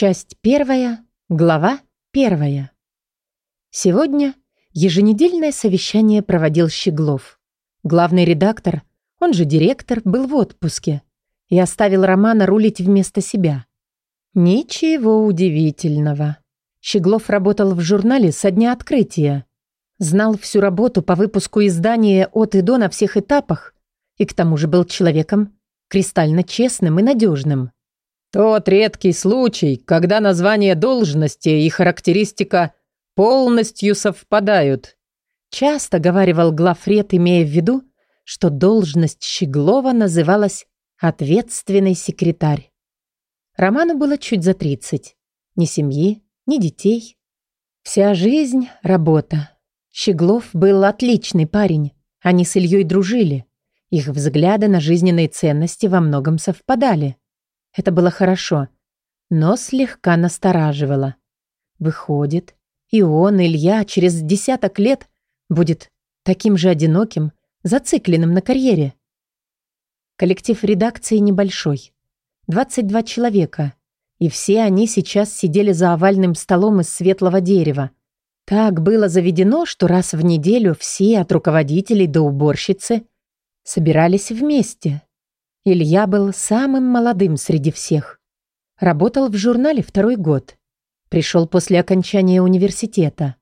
Часть первая, глава первая. Сегодня еженедельное совещание проводил Щеглов. Главный редактор, он же директор, был в отпуске и оставил Романа рулить вместо себя. Ничего удивительного. Щеглов работал в журнале со дня открытия. Знал всю работу по выпуску издания от и до на всех этапах и к тому же был человеком кристально честным и надежным. Тот редкий случай, когда название должности и характеристика полностью совпадают. Часто говаривал главред, имея в виду, что должность Щеглова называлась «ответственный секретарь». Роману было чуть за тридцать. Ни семьи, ни детей. Вся жизнь — работа. Щеглов был отличный парень. Они с Ильей дружили. Их взгляды на жизненные ценности во многом совпадали. Это было хорошо, но слегка настораживало. Выходит, и он, Илья, через десяток лет будет таким же одиноким, зацикленным на карьере. Коллектив редакции небольшой. 22 человека. И все они сейчас сидели за овальным столом из светлого дерева. Так было заведено, что раз в неделю все, от руководителей до уборщицы, собирались вместе. Илья был самым молодым среди всех. Работал в журнале второй год. Пришел после окончания университета.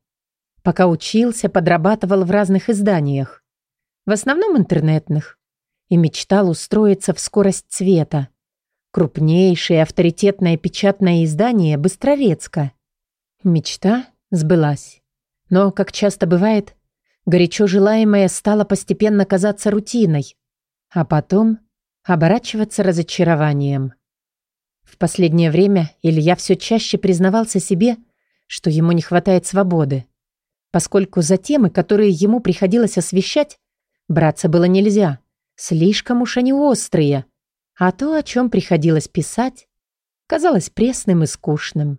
Пока учился, подрабатывал в разных изданиях. В основном интернетных. И мечтал устроиться в скорость цвета. Крупнейшее авторитетное печатное издание «Быстрорецка». Мечта сбылась. Но, как часто бывает, горячо желаемое стало постепенно казаться рутиной. А потом оборачиваться разочарованием. В последнее время Илья все чаще признавался себе, что ему не хватает свободы, поскольку за темы, которые ему приходилось освещать, браться было нельзя, слишком уж они острые, а то, о чем приходилось писать, казалось пресным и скучным.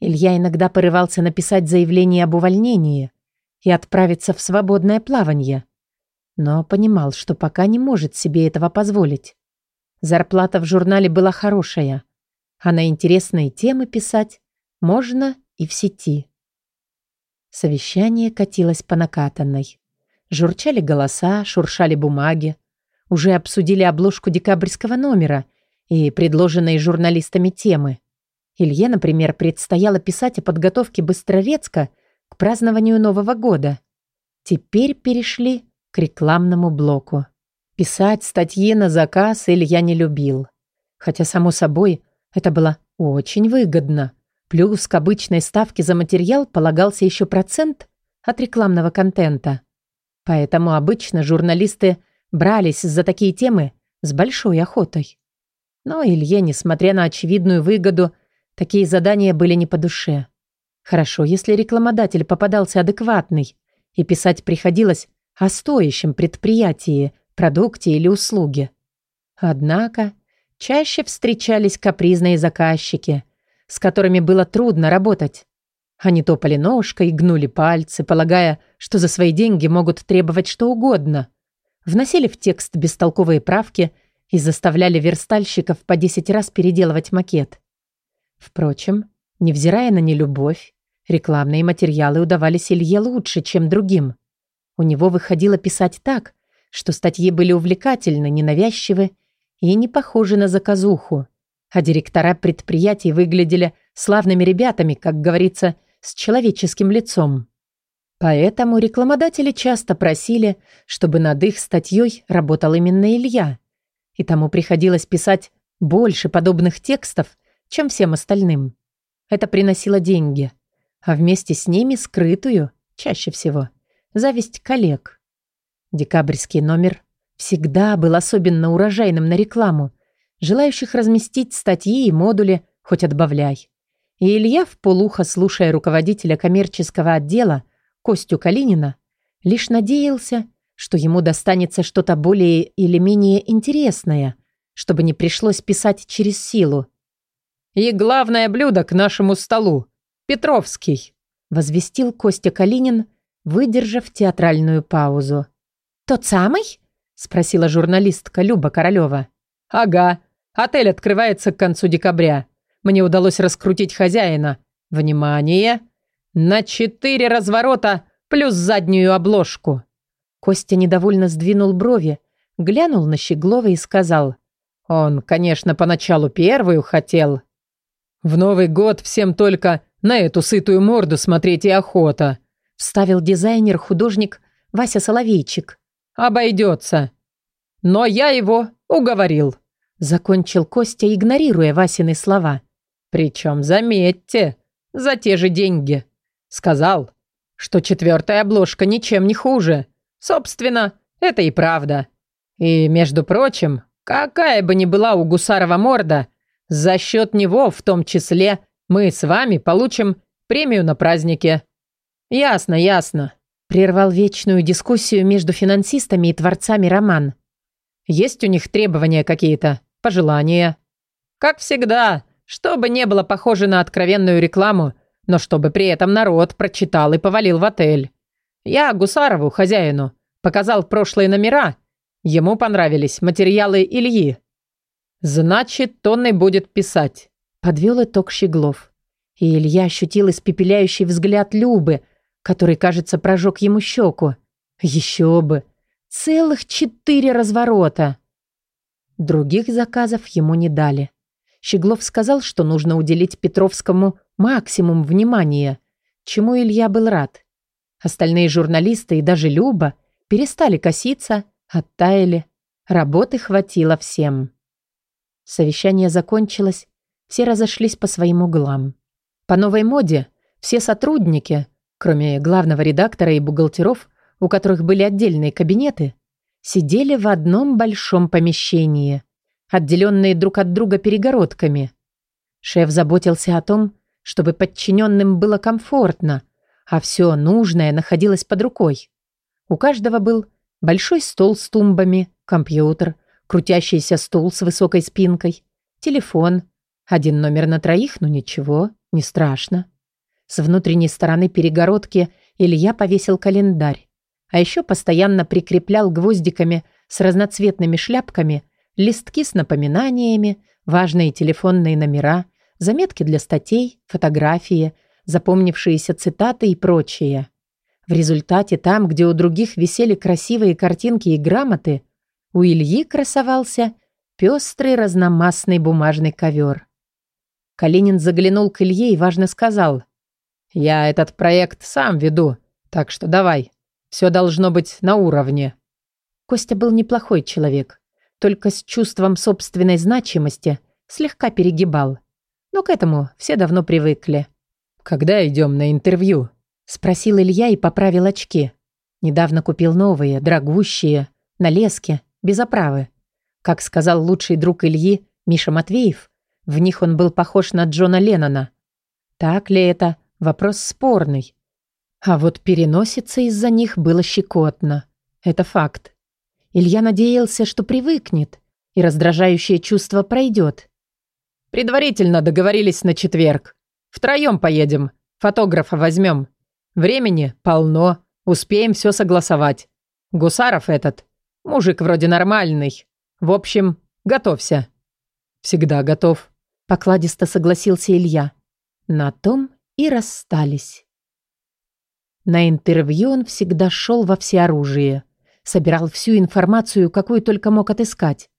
Илья иногда порывался написать заявление об увольнении и отправиться в свободное плавание – но понимал, что пока не может себе этого позволить. Зарплата в журнале была хорошая, а на интересные темы писать можно и в сети. Совещание катилось по накатанной. Журчали голоса, шуршали бумаги. Уже обсудили обложку декабрьского номера и предложенные журналистами темы. Илье, например, предстояло писать о подготовке Быстрорецка к празднованию Нового года. Теперь перешли к рекламному блоку. Писать статьи на заказ Илья не любил. Хотя, само собой, это было очень выгодно. Плюс к обычной ставке за материал полагался еще процент от рекламного контента. Поэтому обычно журналисты брались за такие темы с большой охотой. Но Илье, несмотря на очевидную выгоду, такие задания были не по душе. Хорошо, если рекламодатель попадался адекватный, и писать приходилось о стоящем предприятии, продукте или услуге. Однако чаще встречались капризные заказчики, с которыми было трудно работать. Они топали ножкой, гнули пальцы, полагая, что за свои деньги могут требовать что угодно. Вносили в текст бестолковые правки и заставляли верстальщиков по 10 раз переделывать макет. Впрочем, невзирая на нелюбовь, рекламные материалы удавались Илье лучше, чем другим. У него выходило писать так, что статьи были увлекательны, ненавязчивы и не похожи на заказуху. А директора предприятий выглядели славными ребятами, как говорится, с человеческим лицом. Поэтому рекламодатели часто просили, чтобы над их статьей работал именно Илья. И тому приходилось писать больше подобных текстов, чем всем остальным. Это приносило деньги, а вместе с ними скрытую, чаще всего, зависть коллег. Декабрьский номер всегда был особенно урожайным на рекламу. Желающих разместить статьи и модули хоть отбавляй. И Илья, в полухо слушая руководителя коммерческого отдела Костю Калинина, лишь надеялся, что ему достанется что-то более или менее интересное, чтобы не пришлось писать через силу. «И главное блюдо к нашему столу. Петровский», возвестил Костя Калинин, выдержав театральную паузу. «Тот самый?» — спросила журналистка Люба Королева. «Ага. Отель открывается к концу декабря. мне удалось раскрутить хозяина. Внимание! На четыре разворота плюс заднюю обложку. Костя недовольно сдвинул брови, глянул на Щеглова и сказал. Он, конечно, поначалу первую хотел. В Новый год всем только на эту сытую морду смотреть и охота. Вставил дизайнер-художник Вася Соловейчик. Обойдется. Но я его уговорил. Закончил Костя, игнорируя Васины слова. Причем, заметьте, за те же деньги. Сказал, что четвертая обложка ничем не хуже. Собственно, это и правда. И, между прочим, какая бы ни была у Гусарова морда, за счет него, в том числе, мы с вами получим премию на празднике. Ясно, ясно. Прервал вечную дискуссию между финансистами и творцами роман. Есть у них требования какие-то, пожелания? Как всегда, чтобы не было похоже на откровенную рекламу, но чтобы при этом народ прочитал и повалил в отель. Я Гусарову, хозяину, показал прошлые номера. Ему понравились материалы Ильи. Значит, Тонный будет писать. Подвел итог Щеглов. И Илья ощутил испепеляющий взгляд Любы, который, кажется, прожег ему щеку. Еще бы! Целых четыре разворота! Других заказов ему не дали. Щеглов сказал, что нужно уделить Петровскому максимум внимания, чему Илья был рад. Остальные журналисты и даже Люба перестали коситься, оттаяли. Работы хватило всем. Совещание закончилось, все разошлись по своим углам. По новой моде все сотрудники, кроме главного редактора и бухгалтеров, у которых были отдельные кабинеты, сидели в одном большом помещении – отделенные друг от друга перегородками. Шеф заботился о том, чтобы подчиненным было комфортно, а все нужное находилось под рукой. У каждого был большой стол с тумбами, компьютер, крутящийся стул с высокой спинкой, телефон. Один номер на троих, но ничего, не страшно. С внутренней стороны перегородки Илья повесил календарь, а еще постоянно прикреплял гвоздиками с разноцветными шляпками листки с напоминаниями, важные телефонные номера, заметки для статей, фотографии, запомнившиеся цитаты и прочее. В результате там, где у других висели красивые картинки и грамоты, у Ильи красовался пестрый разномастный бумажный ковер. Калинин заглянул к Илье и важно сказал. «Я этот проект сам веду, так что давай. Все должно быть на уровне». Костя был неплохой человек только с чувством собственной значимости слегка перегибал. Но к этому все давно привыкли. «Когда идем на интервью?» – спросил Илья и поправил очки. Недавно купил новые, дорогущие, на леске, без оправы. Как сказал лучший друг Ильи, Миша Матвеев, в них он был похож на Джона Леннона. Так ли это? Вопрос спорный. А вот переноситься из-за них было щекотно. Это факт. Илья надеялся, что привыкнет, и раздражающее чувство пройдет. «Предварительно договорились на четверг. Втроем поедем. Фотографа возьмем. Времени полно. Успеем все согласовать. Гусаров этот. Мужик вроде нормальный. В общем, готовься». «Всегда готов», — покладисто согласился Илья. На том и расстались. На интервью он всегда шел во всеоружие — собирал всю информацию, какую только мог отыскать.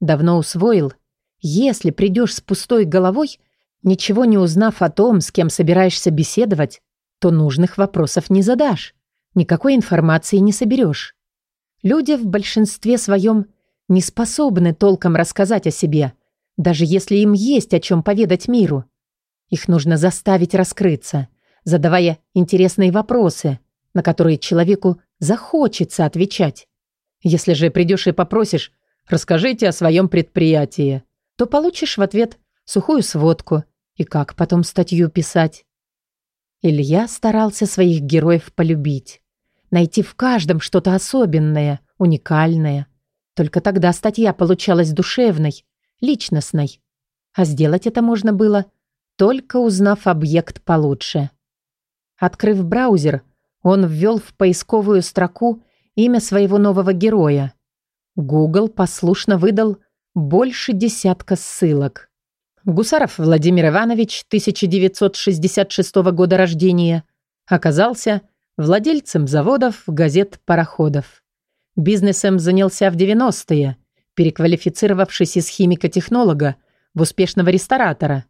Давно усвоил. Если придешь с пустой головой, ничего не узнав о том, с кем собираешься беседовать, то нужных вопросов не задашь, никакой информации не соберешь. Люди в большинстве своем не способны толком рассказать о себе, даже если им есть о чем поведать миру. Их нужно заставить раскрыться, задавая интересные вопросы, на которые человеку захочется отвечать. Если же придешь и попросишь «расскажите о своем предприятии», то получишь в ответ сухую сводку и как потом статью писать. Илья старался своих героев полюбить, найти в каждом что-то особенное, уникальное. Только тогда статья получалась душевной, личностной. А сделать это можно было, только узнав объект получше. Открыв браузер – он ввел в поисковую строку имя своего нового героя. Google послушно выдал больше десятка ссылок. Гусаров Владимир Иванович, 1966 года рождения, оказался владельцем заводов, газет, пароходов. Бизнесом занялся в 90-е, переквалифицировавшись из химико-технолога в успешного ресторатора.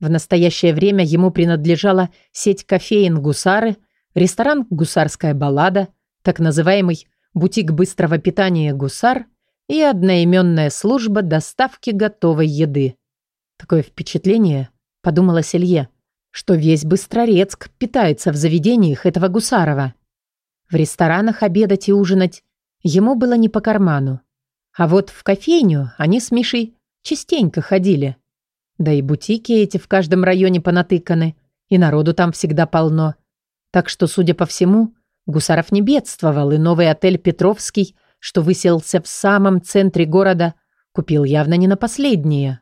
В настоящее время ему принадлежала сеть кофеин «Гусары», ресторан «Гусарская баллада», так называемый «бутик быстрого питания «Гусар» и одноименная служба доставки готовой еды. Такое впечатление, подумала Селье, что весь Быстрорецк питается в заведениях этого Гусарова. В ресторанах обедать и ужинать ему было не по карману. А вот в кофейню они с Мишей частенько ходили. Да и бутики эти в каждом районе понатыканы, и народу там всегда полно. Так что, судя по всему, Гусаров не бедствовал, и новый отель «Петровский», что выселся в самом центре города, купил явно не на последнее.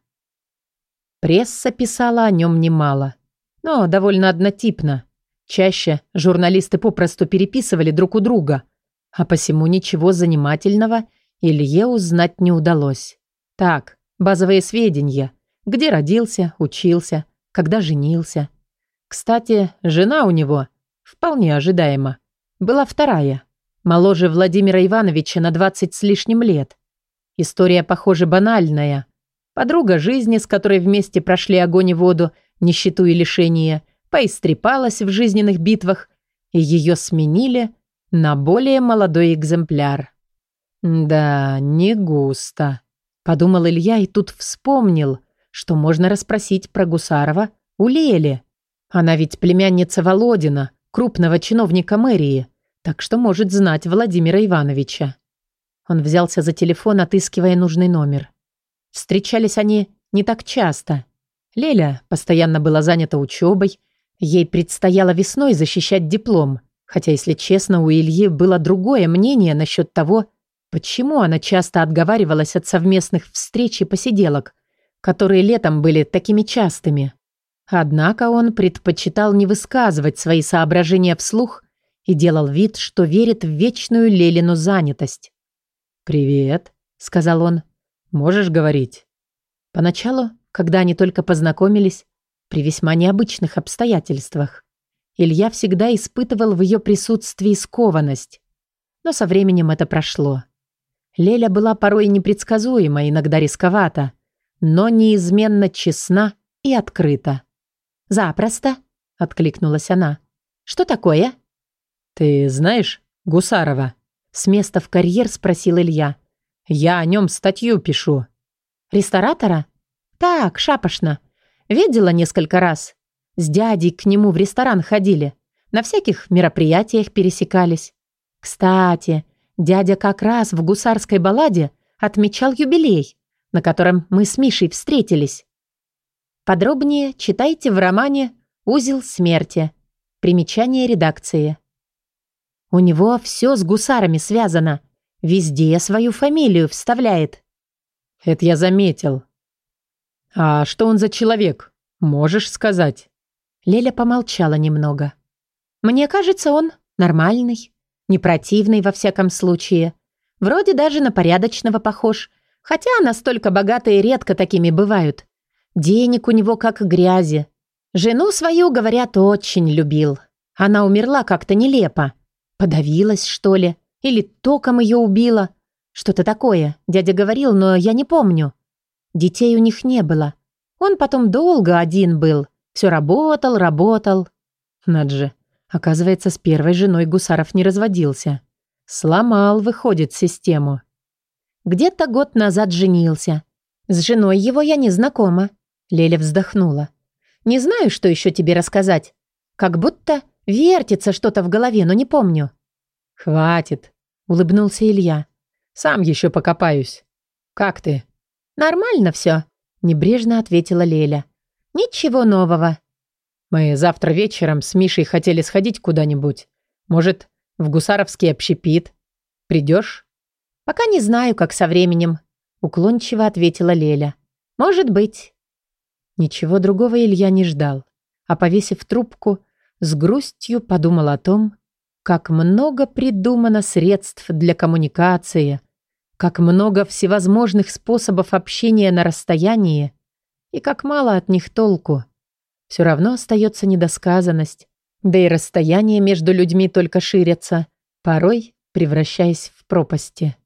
Пресса писала о нем немало, но довольно однотипно. Чаще журналисты попросту переписывали друг у друга, а посему ничего занимательного Илье узнать не удалось. Так, базовые сведения. Где родился, учился, когда женился. Кстати, жена у него, вполне ожидаемо, была вторая, моложе Владимира Ивановича на 20 с лишним лет. История, похоже, банальная, Подруга жизни, с которой вместе прошли огонь и воду, нищету и лишение, поистрепалась в жизненных битвах, и ее сменили на более молодой экземпляр. «Да, не густо», — подумал Илья и тут вспомнил, что можно расспросить про Гусарова у Лели. Она ведь племянница Володина, крупного чиновника мэрии, так что может знать Владимира Ивановича. Он взялся за телефон, отыскивая нужный номер. Встречались они не так часто. Леля постоянно была занята учебой. Ей предстояло весной защищать диплом. Хотя, если честно, у Ильи было другое мнение насчет того, почему она часто отговаривалась от совместных встреч и посиделок, которые летом были такими частыми. Однако он предпочитал не высказывать свои соображения вслух и делал вид, что верит в вечную Лелину занятость. «Привет», — сказал он. Можешь говорить?» Поначалу, когда они только познакомились, при весьма необычных обстоятельствах, Илья всегда испытывал в ее присутствии скованность. Но со временем это прошло. Леля была порой непредсказуема, иногда рисковата, но неизменно честна и открыта. «Запросто», — откликнулась она. «Что такое?» «Ты знаешь Гусарова?» С места в карьер спросил Илья. Я о нем статью пишу». «Ресторатора?» «Так, шапошно. Видела несколько раз. С дядей к нему в ресторан ходили. На всяких мероприятиях пересекались. Кстати, дядя как раз в гусарской балладе отмечал юбилей, на котором мы с Мишей встретились. Подробнее читайте в романе «Узел смерти». Примечание редакции. У него все с гусарами связано – Везде свою фамилию вставляет. Это я заметил. А что он за человек? Можешь сказать? Леля помолчала немного. Мне кажется, он нормальный, не противный во всяком случае. Вроде даже на порядочного похож, хотя настолько богатые редко такими бывают. Денег у него как грязи. Жену свою, говорят, очень любил. Она умерла как-то нелепо. Подавилась, что ли? Или током ее убило. Что-то такое, дядя говорил, но я не помню. Детей у них не было. Он потом долго один был. Все работал, работал. Над же. Оказывается, с первой женой Гусаров не разводился. Сломал, выходит, систему. Где-то год назад женился. С женой его я не знакома. Леля вздохнула. Не знаю, что еще тебе рассказать. Как будто вертится что-то в голове, но не помню. Хватит. Улыбнулся Илья. «Сам еще покопаюсь. Как ты?» «Нормально все», — небрежно ответила Леля. «Ничего нового». «Мы завтра вечером с Мишей хотели сходить куда-нибудь. Может, в гусаровский общепит. Придешь?» «Пока не знаю, как со временем», — уклончиво ответила Леля. «Может быть». Ничего другого Илья не ждал, а, повесив трубку, с грустью подумал о том, как много придумано средств для коммуникации, как много всевозможных способов общения на расстоянии, И как мало от них толку. Все равно остается недосказанность. Да и расстояние между людьми только ширятся, порой превращаясь в пропасти.